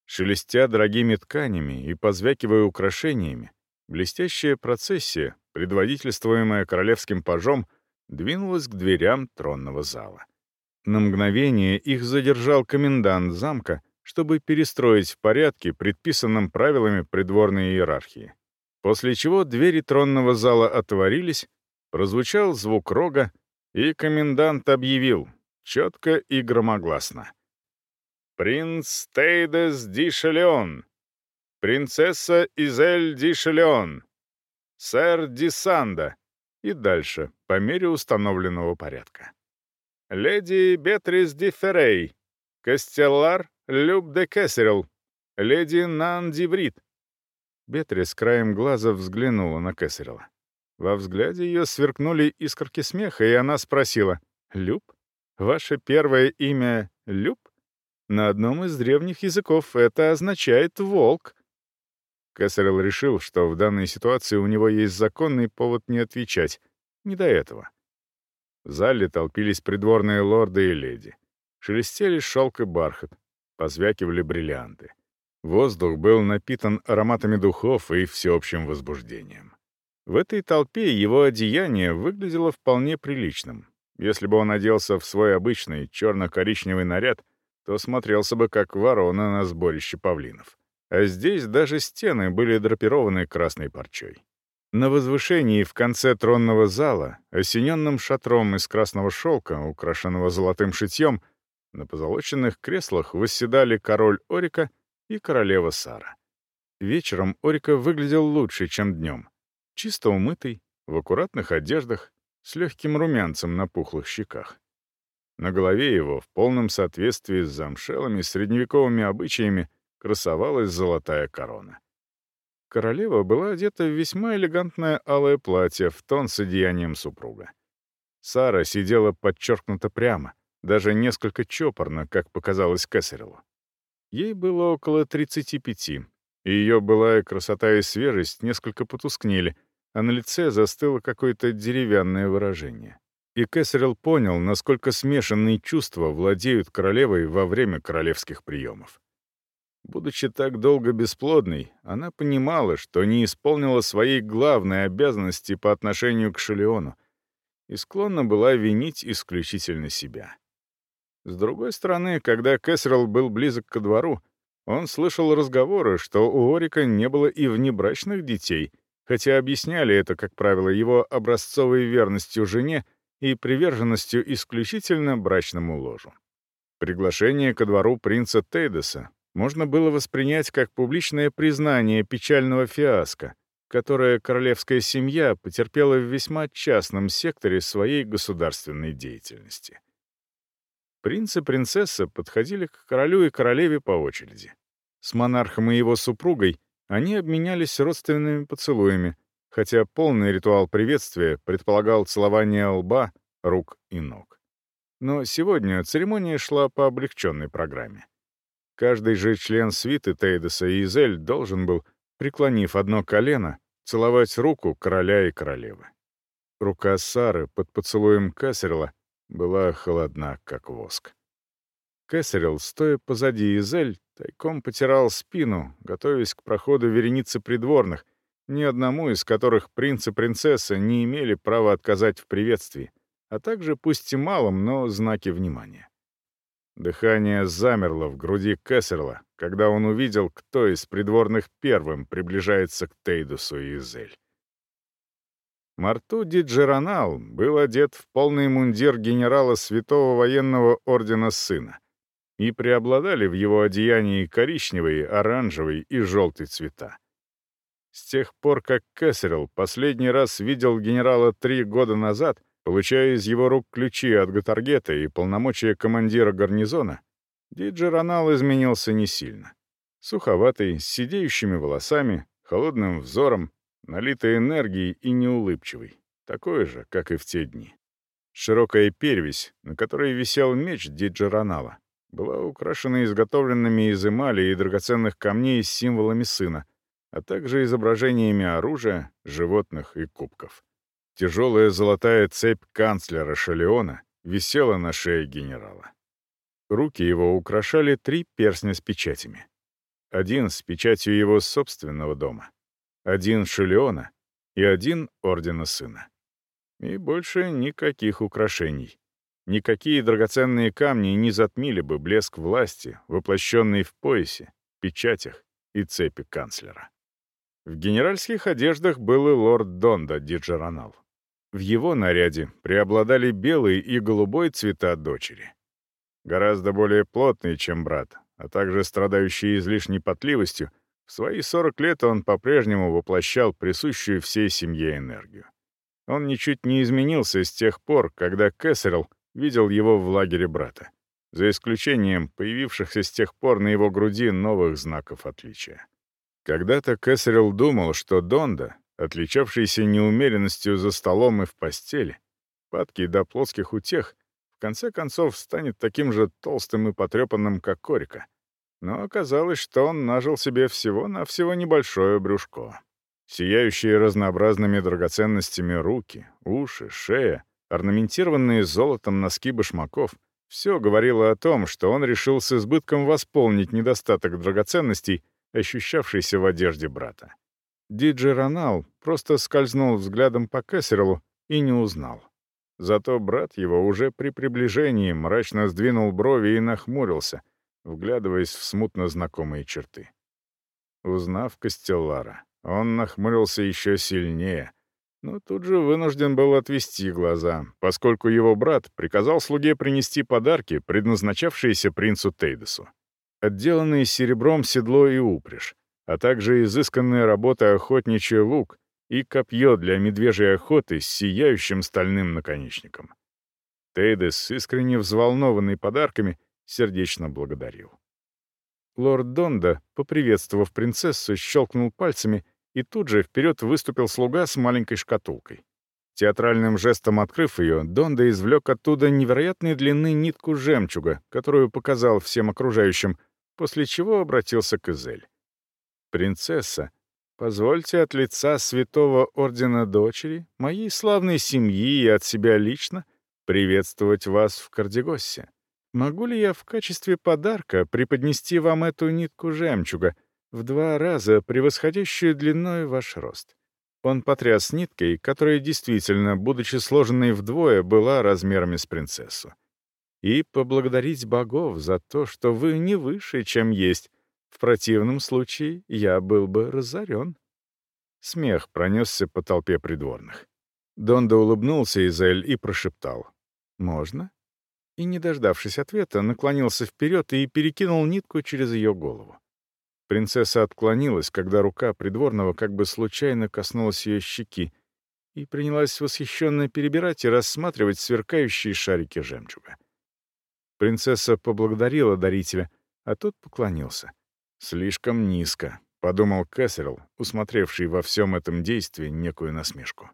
Шелестя дорогими тканями и позвякивая украшениями, блестящая процессия, предводительствуемая королевским пажом, двинулась к дверям тронного зала. На мгновение их задержал комендант замка, чтобы перестроить в порядке, предписанном правилами придворной иерархии. После чего двери тронного зала отворились, прозвучал звук рога, и комендант объявил, четко и громогласно. «Принц Тейдес Ди Шелеон! Принцесса Изель Ди Шелеон! Сэр Ди Санда!» И дальше, по мере установленного порядка. «Леди Бетрис Ди Феррей! Костеллар Люб де Кессерил, леди Нан Диврит». Бетрис краем глаза взглянула на Кессерила. Во взгляде ее сверкнули искорки смеха, и она спросила, «Люб? Ваше первое имя Люб? На одном из древних языков это означает «волк». Кессерил решил, что в данной ситуации у него есть законный повод не отвечать. Не до этого. В зале толпились придворные лорды и леди. Шелестели шелк и бархат позвякивали бриллианты. Воздух был напитан ароматами духов и всеобщим возбуждением. В этой толпе его одеяние выглядело вполне приличным. Если бы он оделся в свой обычный черно-коричневый наряд, то смотрелся бы как ворона на сборище павлинов. А здесь даже стены были драпированы красной парчой. На возвышении в конце тронного зала, осененным шатром из красного шелка, украшенного золотым шитьем, на позолоченных креслах восседали король Орика и королева Сара. Вечером Орика выглядел лучше, чем днем. Чисто умытый, в аккуратных одеждах, с легким румянцем на пухлых щеках. На голове его, в полном соответствии с замшелыми средневековыми обычаями, красовалась золотая корона. Королева была одета в весьма элегантное алое платье в тон с одеянием супруга. Сара сидела подчеркнуто прямо — даже несколько чопорно, как показалось Кессерилу. Ей было около 35, и ее былая красота и свежесть несколько потускнели, а на лице застыло какое-то деревянное выражение. И Кэссерилл понял, насколько смешанные чувства владеют королевой во время королевских приемов. Будучи так долго бесплодной, она понимала, что не исполнила своей главной обязанности по отношению к Шелеону и склонна была винить исключительно себя. С другой стороны, когда Кэссерилл был близок ко двору, он слышал разговоры, что у Орика не было и внебрачных детей, хотя объясняли это, как правило, его образцовой верностью жене и приверженностью исключительно брачному ложу. Приглашение ко двору принца Тейдеса можно было воспринять как публичное признание печального фиаско, которое королевская семья потерпела в весьма частном секторе своей государственной деятельности. Принц и принцесса подходили к королю и королеве по очереди. С монархом и его супругой они обменялись родственными поцелуями, хотя полный ритуал приветствия предполагал целование лба, рук и ног. Но сегодня церемония шла по облегченной программе. Каждый же член свиты Тейдеса и Изель должен был, преклонив одно колено, целовать руку короля и королевы. Рука Сары под поцелуем Кассерла была холодна, как воск. Кэссерилл, стоя позади Изель, тайком потирал спину, готовясь к проходу вереницы придворных, ни одному из которых принц и принцесса не имели права отказать в приветствии, а также, пусть и малым, но знаки внимания. Дыхание замерло в груди Кессерла, когда он увидел, кто из придворных первым приближается к Тейдусу и Изель. Марту Диджеронал был одет в полный мундир генерала Святого военного ордена сына, и преобладали в его одеянии коричневый, оранжевый и желтый цвета. С тех пор, как Кессерл последний раз видел генерала три года назад, Получая из его рук ключи от Гатаргета и полномочия командира гарнизона, Диджеронал изменился не сильно. Суховатый, с сидеющими волосами, холодным взором, налитой энергией и неулыбчивый, такой же, как и в те дни. Широкая перевесь, на которой висел меч Диджеронала, была украшена изготовленными из эмали и драгоценных камней с символами сына, а также изображениями оружия, животных и кубков. Тяжелая золотая цепь канцлера Шалеона висела на шее генерала. Руки его украшали три перстня с печатями. Один с печатью его собственного дома, один Шалеона и один Ордена Сына. И больше никаких украшений. Никакие драгоценные камни не затмили бы блеск власти, воплощенный в поясе, печатях и цепи канцлера. В генеральских одеждах был и лорд Донда Диджеронал. В его наряде преобладали белый и голубой цвета дочери. Гораздо более плотный, чем брат, а также страдающий излишней потливостью, в свои 40 лет он по-прежнему воплощал присущую всей семье энергию. Он ничуть не изменился с тех пор, когда Кэссерилл видел его в лагере брата, за исключением появившихся с тех пор на его груди новых знаков отличия. Когда-то Кэссерилл думал, что Донда, отличавшийся неумеренностью за столом и в постели, падкий до плоских утех, в конце концов станет таким же толстым и потрепанным, как Корика. Но оказалось, что он нажил себе всего-навсего небольшое брюшко. Сияющие разнообразными драгоценностями руки, уши, шея, орнаментированные золотом носки башмаков — все говорило о том, что он решил с избытком восполнить недостаток драгоценностей, ощущавшийся в одежде брата. Диджи Ронал просто скользнул взглядом по Кессерлу и не узнал. Зато брат его уже при приближении мрачно сдвинул брови и нахмурился, вглядываясь в смутно знакомые черты. Узнав Костеллара, он нахмурился еще сильнее, но тут же вынужден был отвести глаза, поскольку его брат приказал слуге принести подарки, предназначавшиеся принцу Тейдесу. Отделанные серебром седло и упряжь, а также изысканная работа охотничий лук и копье для медвежьей охоты с сияющим стальным наконечником. Тейдес, искренне взволнованный подарками, сердечно благодарил. Лорд Донда, поприветствовав принцессу, щелкнул пальцами, и тут же вперед выступил слуга с маленькой шкатулкой. Театральным жестом открыв ее, Донда извлек оттуда невероятной длины нитку жемчуга, которую показал всем окружающим, после чего обратился к Изель. «Принцесса, позвольте от лица святого ордена дочери, моей славной семьи и от себя лично приветствовать вас в Кардегоссе. Могу ли я в качестве подарка преподнести вам эту нитку жемчуга, в два раза превосходящую длиной ваш рост?» Он потряс ниткой, которая действительно, будучи сложенной вдвое, была размерами с принцессу. «И поблагодарить богов за то, что вы не выше, чем есть. В противном случае я был бы разорен». Смех пронесся по толпе придворных. Донда улыбнулся Изель и прошептал. «Можно?» И, не дождавшись ответа, наклонился вперед и перекинул нитку через ее голову. Принцесса отклонилась, когда рука придворного как бы случайно коснулась ее щеки, и принялась восхищенно перебирать и рассматривать сверкающие шарики жемчуга. Принцесса поблагодарила дарителя, а тот поклонился. «Слишком низко», — подумал Кэссерилл, усмотревший во всем этом действии некую насмешку.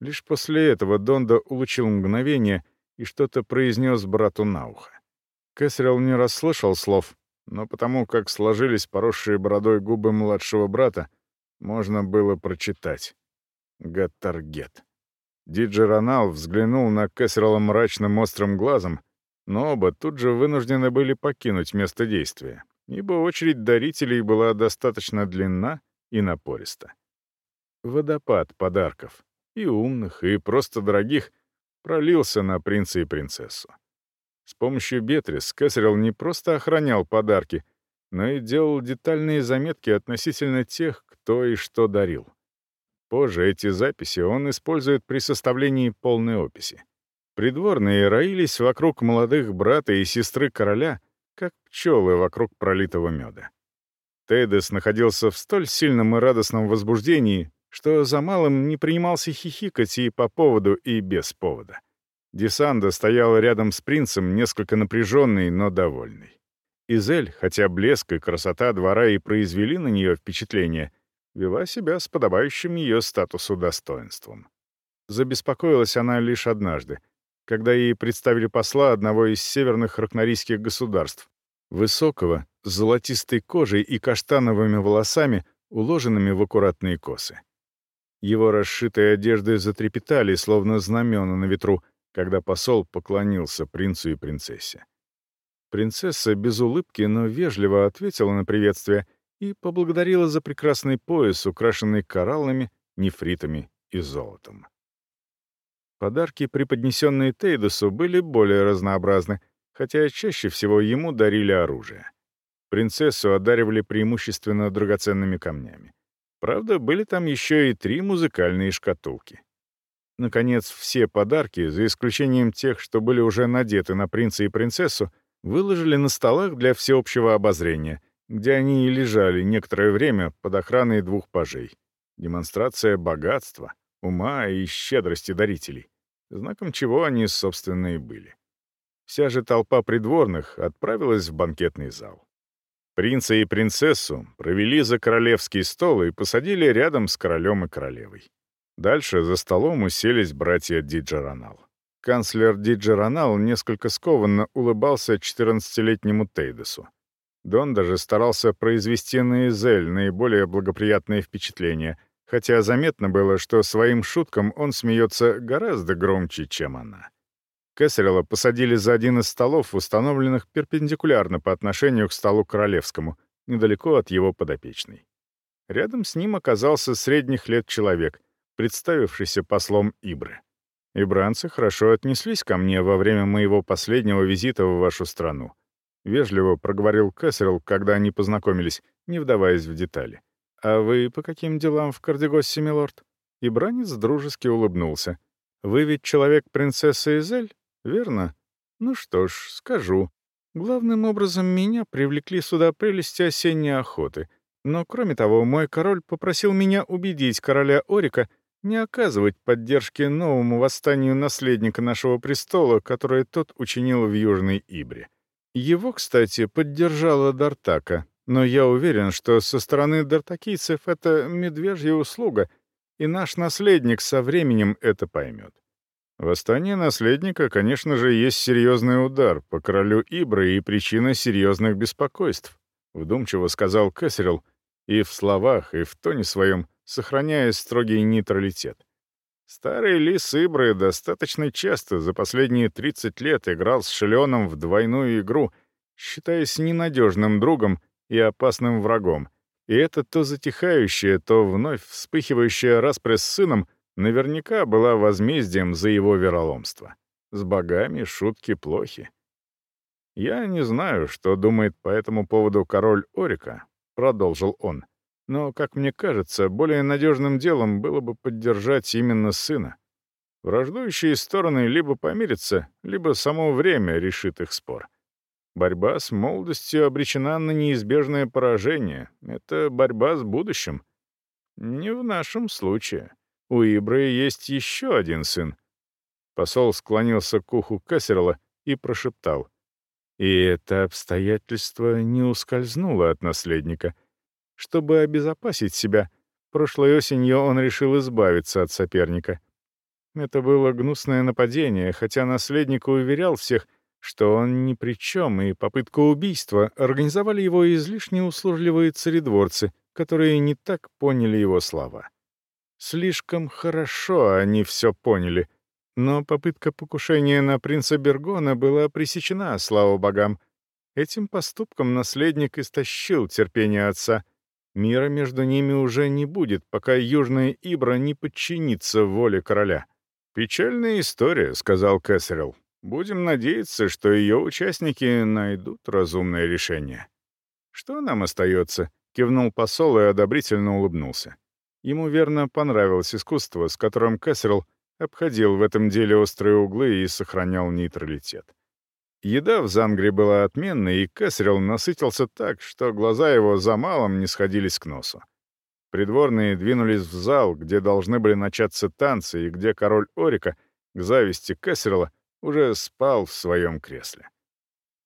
Лишь после этого Донда улучил мгновение и что-то произнес брату на ухо. Кэссерилл не расслышал слов, но потому как сложились поросшие бородой губы младшего брата, можно было прочитать. Гаттаргет. Диджи Ронал взглянул на Кэссерла мрачным острым глазом, но оба тут же вынуждены были покинуть место действия, ибо очередь дарителей была достаточно длинна и напориста. Водопад подарков, и умных, и просто дорогих, пролился на принца и принцессу. С помощью Бетрис Кэссерилл не просто охранял подарки, но и делал детальные заметки относительно тех, кто и что дарил. Позже эти записи он использует при составлении полной описи. Придворные роились вокруг молодых брата и сестры короля, как пчелы вокруг пролитого меда. Тейдес находился в столь сильном и радостном возбуждении, что за малым не принимался хихикать и по поводу, и без повода. Десанда стояла рядом с принцем, несколько напряженный, но довольный. Изель, хотя блеск и красота двора и произвели на нее впечатление, вела себя с подобающим ее статусу достоинством. Забеспокоилась она лишь однажды, когда ей представили посла одного из северных ракнорийских государств, высокого, с золотистой кожей и каштановыми волосами, уложенными в аккуратные косы. Его расшитые одежды затрепетали, словно знамена на ветру, когда посол поклонился принцу и принцессе. Принцесса без улыбки, но вежливо ответила на приветствие и поблагодарила за прекрасный пояс, украшенный кораллами, нефритами и золотом. Подарки, преподнесенные Тейдосу, были более разнообразны, хотя чаще всего ему дарили оружие. Принцессу одаривали преимущественно драгоценными камнями. Правда, были там еще и три музыкальные шкатулки. Наконец, все подарки, за исключением тех, что были уже надеты на принца и принцессу, выложили на столах для всеобщего обозрения, где они и лежали некоторое время под охраной двух пажей. Демонстрация богатства, ума и щедрости дарителей, знаком чего они, собственно, и были. Вся же толпа придворных отправилась в банкетный зал. Принца и принцессу провели за королевский стол и посадили рядом с королем и королевой. Дальше за столом уселись братья Диджеронал. Канцлер Диджеронал несколько скованно улыбался 14-летнему Тейдесу. Дон даже старался произвести на Изель наиболее благоприятное впечатление, хотя заметно было, что своим шуткам он смеется гораздо громче, чем она. Кэссерилла посадили за один из столов, установленных перпендикулярно по отношению к столу королевскому, недалеко от его подопечной. Рядом с ним оказался средних лет человек — представившийся послом Ибры. Ибранцы хорошо отнеслись ко мне во время моего последнего визита в вашу страну. Вежливо проговорил Кэссерилл, когда они познакомились, не вдаваясь в детали. «А вы по каким делам в Кардегоссе, милорд?» Ибранец дружески улыбнулся. «Вы ведь человек принцессы Изель, верно? Ну что ж, скажу. Главным образом меня привлекли сюда прелести осенней охоты. Но, кроме того, мой король попросил меня убедить короля Орика не оказывать поддержки новому восстанию наследника нашего престола, которое тот учинил в Южной Ибре. Его, кстати, поддержала Дартака, но я уверен, что со стороны дартакийцев это медвежья услуга, и наш наследник со временем это поймет. Восстание наследника, конечно же, есть серьезный удар по королю Ибры и причина серьезных беспокойств, вдумчиво сказал Кэссерилл, и в словах, и в тоне своем, сохраняя строгий нейтралитет. Старый лис Ибры достаточно часто за последние 30 лет играл с Шелеоном в двойную игру, считаясь ненадежным другом и опасным врагом, и это то затихающее, то вновь вспыхивающее распря с сыном наверняка была возмездием за его вероломство. С богами шутки плохи. «Я не знаю, что думает по этому поводу король Орика», — продолжил он. «Но, как мне кажется, более надежным делом было бы поддержать именно сына. Враждующие стороны либо помирятся, либо само время решит их спор. Борьба с молодостью обречена на неизбежное поражение. Это борьба с будущим. Не в нашем случае. У Ибры есть еще один сын. Посол склонился к уху Кассерла и прошептал. И это обстоятельство не ускользнуло от наследника. Чтобы обезопасить себя, прошлой осенью он решил избавиться от соперника. Это было гнусное нападение, хотя наследник уверял всех — что он ни при чем, и попытка убийства организовали его излишне услужливые царедворцы, которые не так поняли его слова. Слишком хорошо они все поняли, но попытка покушения на принца Бергона была пресечена, слава богам. Этим поступком наследник истощил терпение отца. Мира между ними уже не будет, пока Южная Ибра не подчинится воле короля. «Печальная история», — сказал Кэссерилл. Будем надеяться, что ее участники найдут разумное решение. «Что нам остается?» — кивнул посол и одобрительно улыбнулся. Ему верно понравилось искусство, с которым Кэссерл обходил в этом деле острые углы и сохранял нейтралитет. Еда в Зангре была отменной, и Кэссерл насытился так, что глаза его за малым не сходились к носу. Придворные двинулись в зал, где должны были начаться танцы, и где король Орика, к зависти Кэссерла, уже спал в своем кресле.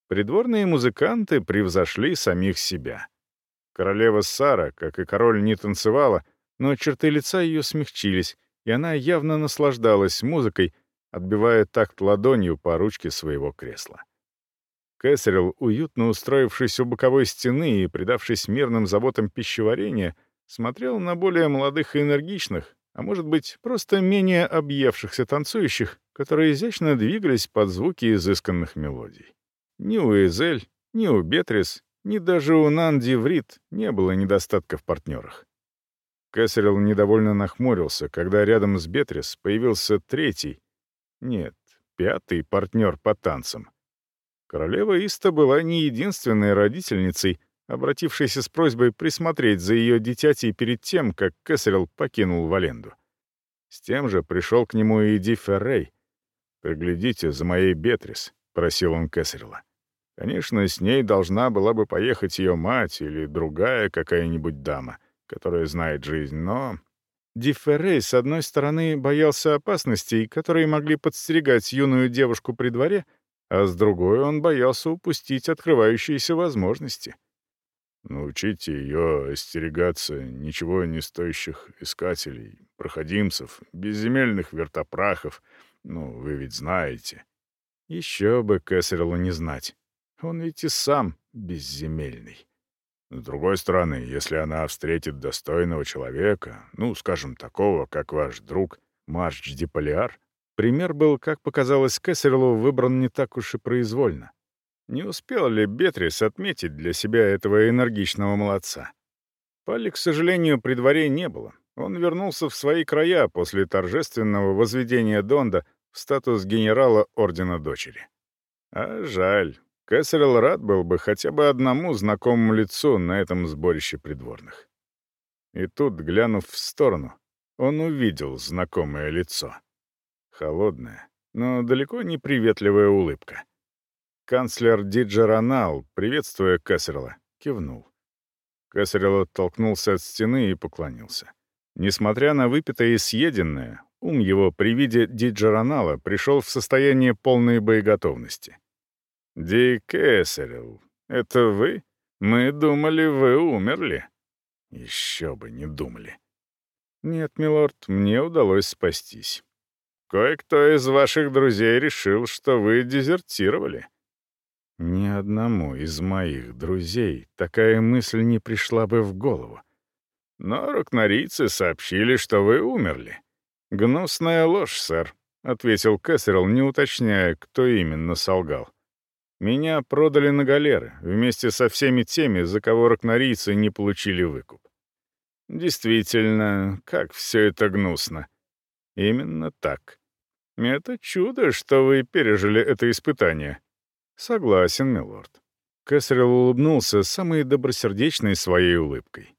Придворные музыканты превзошли самих себя. Королева Сара, как и король, не танцевала, но черты лица ее смягчились, и она явно наслаждалась музыкой, отбивая такт ладонью по ручке своего кресла. Кэссерилл, уютно устроившись у боковой стены и предавшись мирным заботам пищеварения, смотрел на более молодых и энергичных, а может быть, просто менее объевшихся танцующих, которые изящно двигались под звуки изысканных мелодий. Ни у Эзель, ни у Бетрис, ни даже у Нанди Врит не было недостатка в партнерах. Кэссерилл недовольно нахмурился, когда рядом с Бетрис появился третий, нет, пятый партнер по танцам. Королева Иста была не единственной родительницей, обратившейся с просьбой присмотреть за ее дитятей перед тем, как Кэссерилл покинул Валенду. С тем же пришел к нему и Ди Феррей. «Приглядите за моей Бетрис», — просил он Кэссерилла. Конечно, с ней должна была бы поехать ее мать или другая какая-нибудь дама, которая знает жизнь, но... Ди Феррей, с одной стороны, боялся опасностей, которые могли подстерегать юную девушку при дворе, а с другой он боялся упустить открывающиеся возможности. Научите ее остерегаться ничего не стоящих искателей, проходимцев, безземельных вертопрахов. Ну, вы ведь знаете. Еще бы Кэссерлу не знать. Он ведь и сам безземельный. С другой стороны, если она встретит достойного человека, ну, скажем, такого, как ваш друг Марч Деполиар, пример был, как показалось Кэссерлу, выбран не так уж и произвольно. Не успел ли Бетрис отметить для себя этого энергичного молодца? Пали, к сожалению, при дворе не было. Он вернулся в свои края после торжественного возведения Донда в статус генерала Ордена Дочери. А жаль. Кэссерилл рад был бы хотя бы одному знакомому лицу на этом сборище придворных. И тут, глянув в сторону, он увидел знакомое лицо. Холодная, но далеко не приветливая улыбка. Канцлер Диджеронал, приветствуя Кассерла, кивнул. Кассерл оттолкнулся от стены и поклонился. Несмотря на выпитое и съеденное, ум его при виде Диджеронала пришел в состояние полной боеготовности. «Ди Кэссерилл, это вы? Мы думали, вы умерли». «Еще бы не думали». «Нет, милорд, мне удалось спастись». кое-кто из ваших друзей решил, что вы дезертировали». Ни одному из моих друзей такая мысль не пришла бы в голову. Но рукнорийцы сообщили, что вы умерли. Гнусная ложь, сэр, — ответил Кэссерилл, не уточняя, кто именно солгал. Меня продали на галеры, вместе со всеми теми, за кого ракнорийцы не получили выкуп. Действительно, как все это гнусно. Именно так. Это чудо, что вы пережили это испытание. Согласен, милорд. Кэссерилл улыбнулся самой добросердечной своей улыбкой.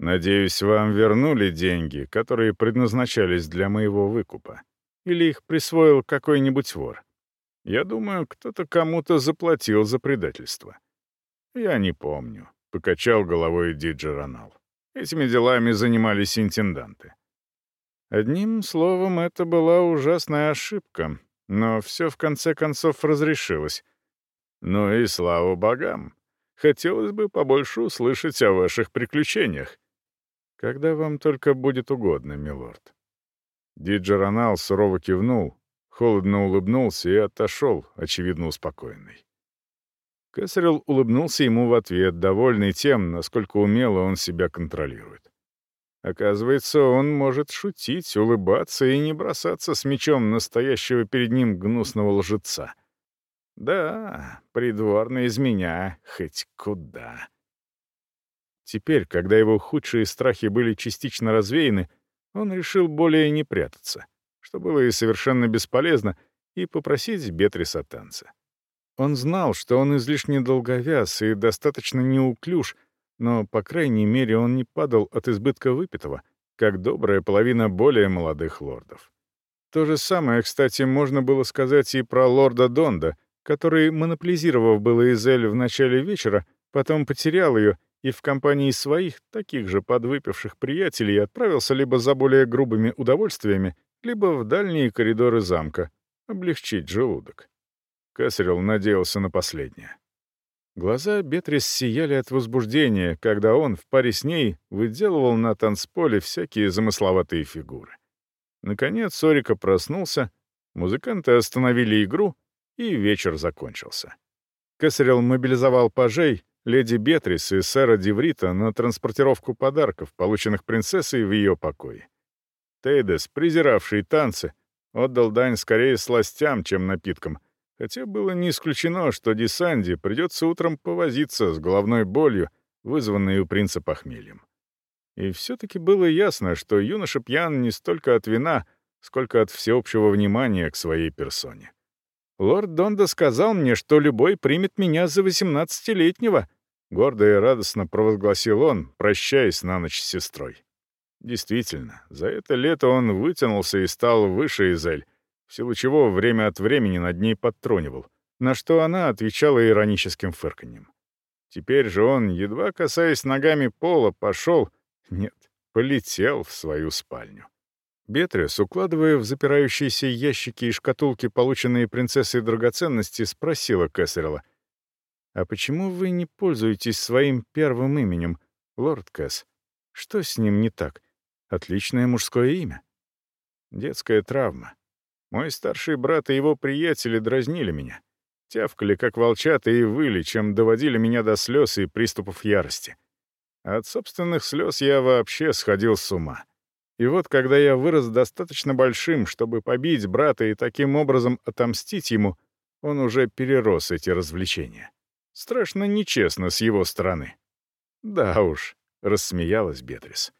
«Надеюсь, вам вернули деньги, которые предназначались для моего выкупа. Или их присвоил какой-нибудь вор?» Я думаю, кто-то кому-то заплатил за предательство. Я не помню, — покачал головой Диджи Ронал. Этими делами занимались интенданты. Одним словом, это была ужасная ошибка, но все в конце концов разрешилось. Ну и слава богам. Хотелось бы побольше услышать о ваших приключениях. Когда вам только будет угодно, милорд. Диджи Ронал сурово кивнул, холодно улыбнулся и отошел, очевидно успокоенный. Кесарел улыбнулся ему в ответ, довольный тем, насколько умело он себя контролирует. Оказывается, он может шутить, улыбаться и не бросаться с мечом настоящего перед ним гнусного лжеца. Да, придворный из меня хоть куда. Теперь, когда его худшие страхи были частично развеяны, он решил более не прятаться что было и совершенно бесполезно, и попросить Бетриса танца. Он знал, что он излишне долговяз и достаточно неуклюж, но, по крайней мере, он не падал от избытка выпитого, как добрая половина более молодых лордов. То же самое, кстати, можно было сказать и про лорда Донда, который, монополизировав было Изель в начале вечера, потом потерял ее и в компании своих, таких же подвыпивших приятелей, отправился либо за более грубыми удовольствиями, либо в дальние коридоры замка, облегчить желудок. Кесарел надеялся на последнее. Глаза Бетрис сияли от возбуждения, когда он в паре с ней выделывал на танцполе всякие замысловатые фигуры. Наконец Сорика проснулся, музыканты остановили игру, и вечер закончился. Кесарел мобилизовал пажей, леди Бетрис и сэра Деврита на транспортировку подарков, полученных принцессой в ее покое. Тейдес, презиравший танцы, отдал дань скорее сластям, чем напиткам, хотя было не исключено, что Десанди придется утром повозиться с головной болью, вызванной у принца похмельем. И все-таки было ясно, что юноша пьян не столько от вина, сколько от всеобщего внимания к своей персоне. «Лорд Донда сказал мне, что любой примет меня за восемнадцатилетнего», — гордо и радостно провозгласил он, прощаясь на ночь с сестрой. Действительно, за это лето он вытянулся и стал выше Изель, в силу чего время от времени над ней подтрунивал, на что она отвечала ироническим фырканьем. Теперь же он, едва касаясь ногами пола, пошел, нет, полетел в свою спальню. Бетрис, укладывая в запирающиеся ящики и шкатулки полученные принцессой драгоценности, спросила Кэссерла, «А почему вы не пользуетесь своим первым именем, лорд Кэс? Что с ним не так? Отличное мужское имя. Детская травма. Мой старший брат и его приятели дразнили меня. Тявкали, как волчата, и выли, чем доводили меня до слез и приступов ярости. От собственных слез я вообще сходил с ума. И вот, когда я вырос достаточно большим, чтобы побить брата и таким образом отомстить ему, он уже перерос эти развлечения. Страшно нечестно с его стороны. «Да уж», — рассмеялась Бетрис.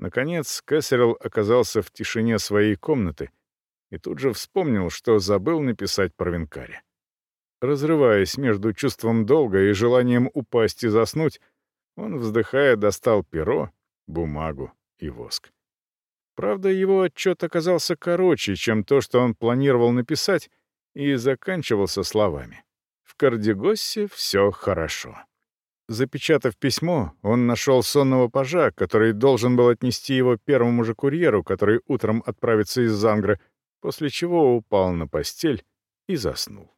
Наконец, Кэссерилл оказался в тишине своей комнаты и тут же вспомнил, что забыл написать про винкаре. Разрываясь между чувством долга и желанием упасть и заснуть, он, вздыхая, достал перо, бумагу и воск. Правда, его отчет оказался короче, чем то, что он планировал написать, и заканчивался словами. «В Кардегоссе все хорошо». Запечатав письмо, он нашел сонного пажа, который должен был отнести его первому же курьеру, который утром отправится из Зангры, после чего упал на постель и заснул.